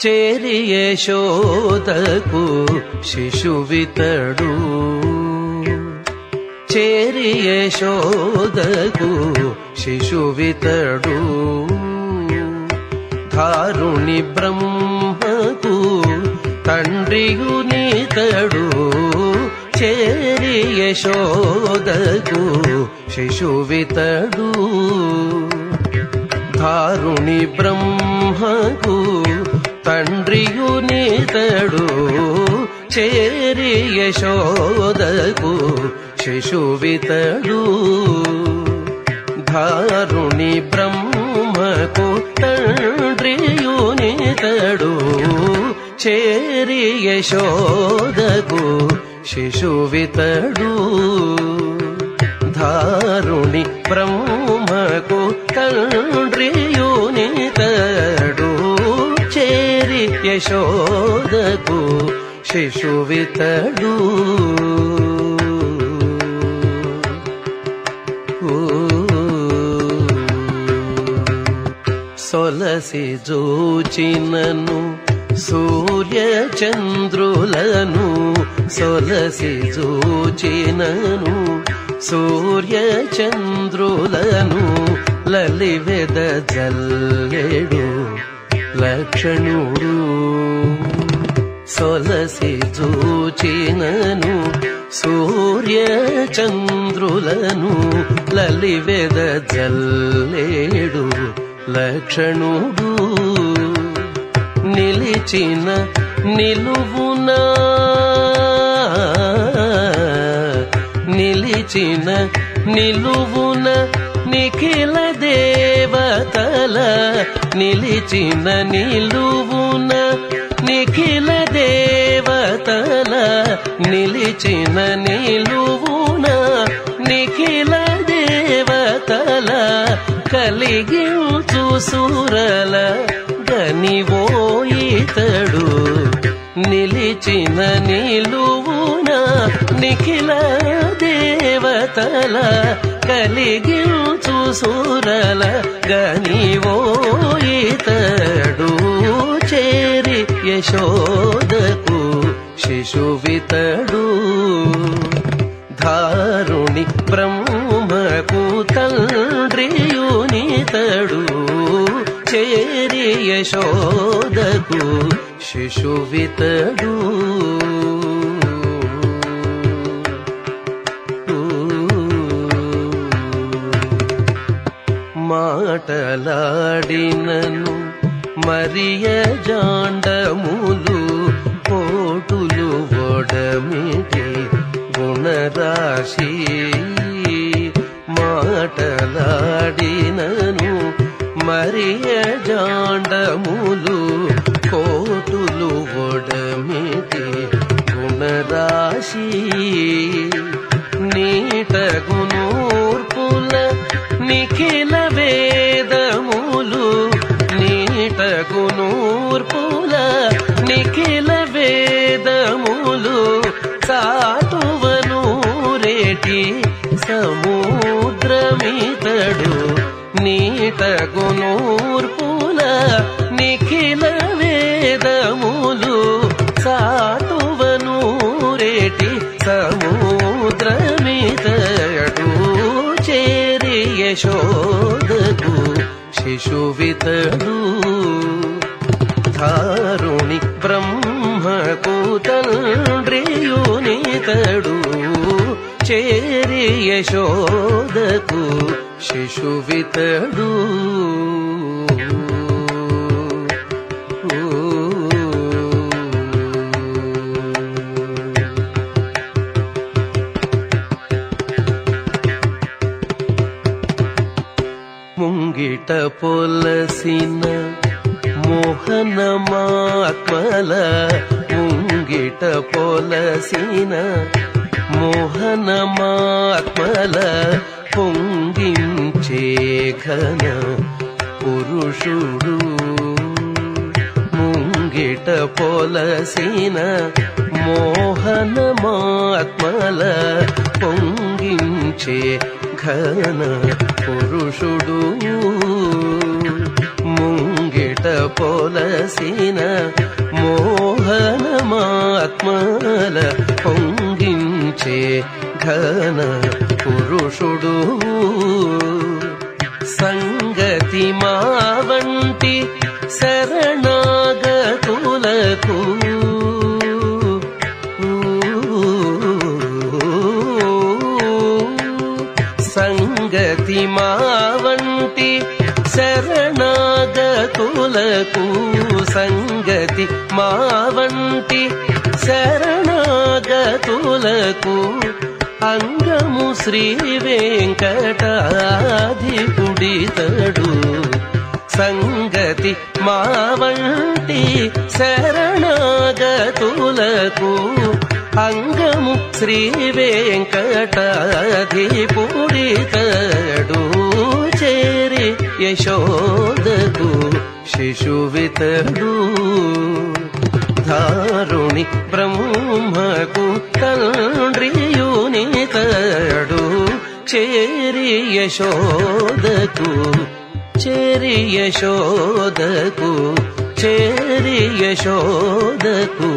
చేరి యశోదకు శిశువితడు చేరి యశోదకు శిశువితడు ధారుణి బ్రహ్మకు తండ్రియునితడు చేరి యశోదకు శిశువితడు ధారుణి బ్రహ్మకు తండ్రియు నీతడు చేరి యశోదకు శిశువితడు. ధారుణి బ్రహ్మకు తండ్రియు నీతడు చేరి యశోదకు శిశువితడు. ధారుణి బ్రహ్మకు తండ్రియు యశోదకు శిశువితడు సొలసి జోచినను సూర్యచంద్రులను సొలసి జోచినను సూర్యచంద్రులను లలివెద జల్లెడు. లక్షణుడు. సొలసి చూచినను సూర్య చంద్రులను లలివెద జల్లేడు లక్షణుడు. నిలిచిన నిలువున నిలిచిన నిలువున నిఖిల దేవతల నిలిచిన నిలువున నిఖిల దేవతల నిలిచిన నిలువున నిఖిల దేవతల కలిగించు సురల గనివోయితడు నిలిచిన నిలువున నిఖిల దేవతల కలిగించు సురల గనివోయితడు చేరి యశోదకు శిశువితడు. ధారుణి బ్రహ్మకు తండ్రియునితడు చేరి యశోదకు శిశువితడు. మాటలాడినను మరియ జాండములు కోటులు ఒడమిటి గుణరాశి మాటలాడినను మరియ జాండములు కోటులు ఒడమిటి గుణరాశి నీటగునూర్పుల నిఖిల నిఖిల వేదములు సాటువను రేటి సముద్రమితడు నీట గునూర్పుల నిఖిల వేదములు సాటువను రేటి సముద్రమితడు చేరి యశోదకు శిశువితడు తండ్రియునితడు చేరి యశోదకు శిశువితడు ముంగిట పొలసిన మోహన మాత్మల ముంగిట పొలసిన మోహన మాత్మల పొంగించే ఘన పురుషుడు. ముంగిట పొలసిన మోహన మాత్మల పొంగించే ఘన పురుషుడు. ముంగిట పొలసిన మోహనమాత్మల పొంగించే ఘన పురుషుడు. సంగతి మా వంటి శరణ శరణాగతులకు సంగతి మా వంటి శరణాగతులకు అంగము శ్రీ వెంకటాధిపుడితడు. సంగతి మా వంటి శరణాగతులకు అంగము శ్రీ వెంకటాధిపుడితడు. చేరి యశో शिशुवितडु धारुणि प्रमुनि तडु चेरि य शोदकु चेरि य शोधकु चेरि य शोधकु